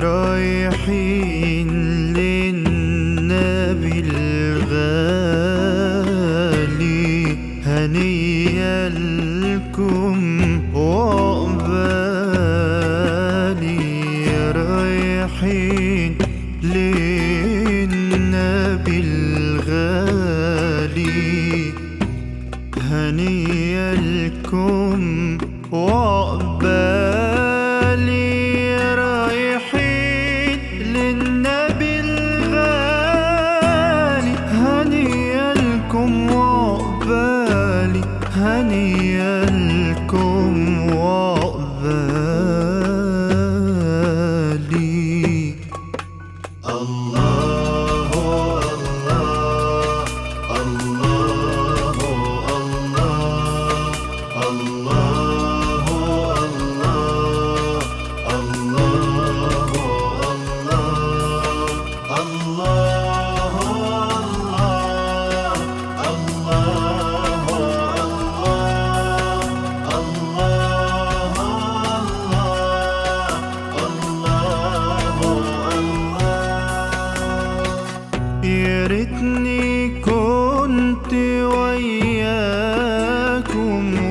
رايحين للنبي الغالي هنيا هنيا لكم وعقبالي وياكم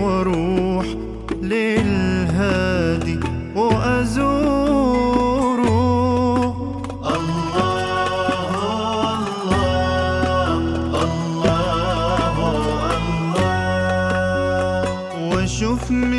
وأروح للهادي وأزوره. واشوف من شوقي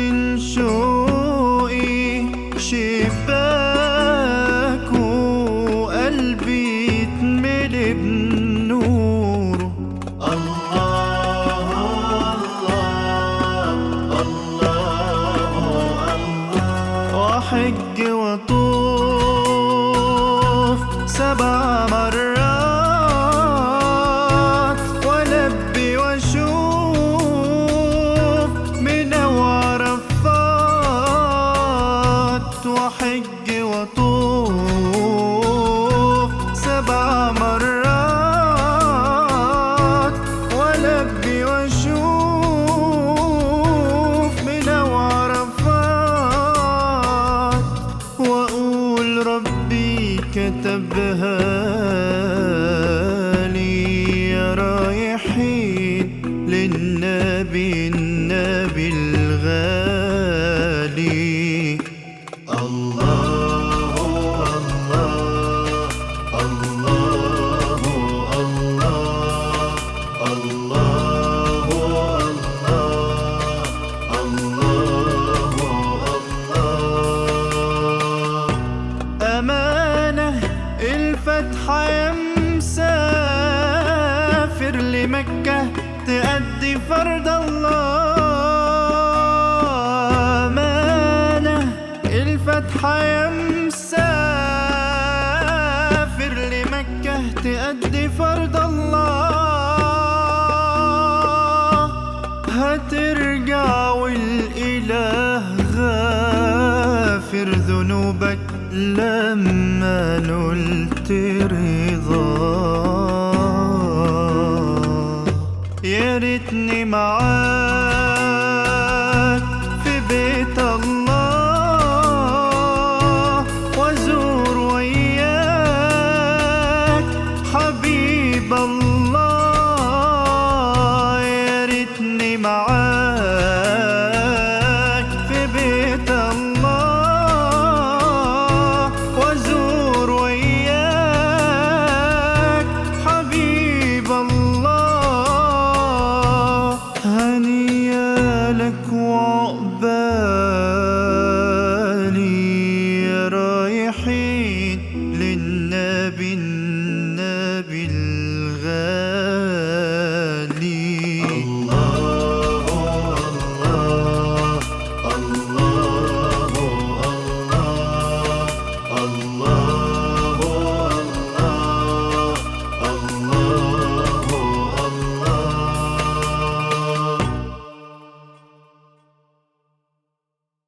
واحج واطوف سبع مرات والبي واشوف منى وعرفات وأقول ربي كتبها يا مسافر لمكة تأدي فرض الله أمانة الفتحة يا مسافر لمكة تأدي فرض الله. هترجع والإله غافر ذنوبك. لما نلت رضاه يا ريتني معاك. حين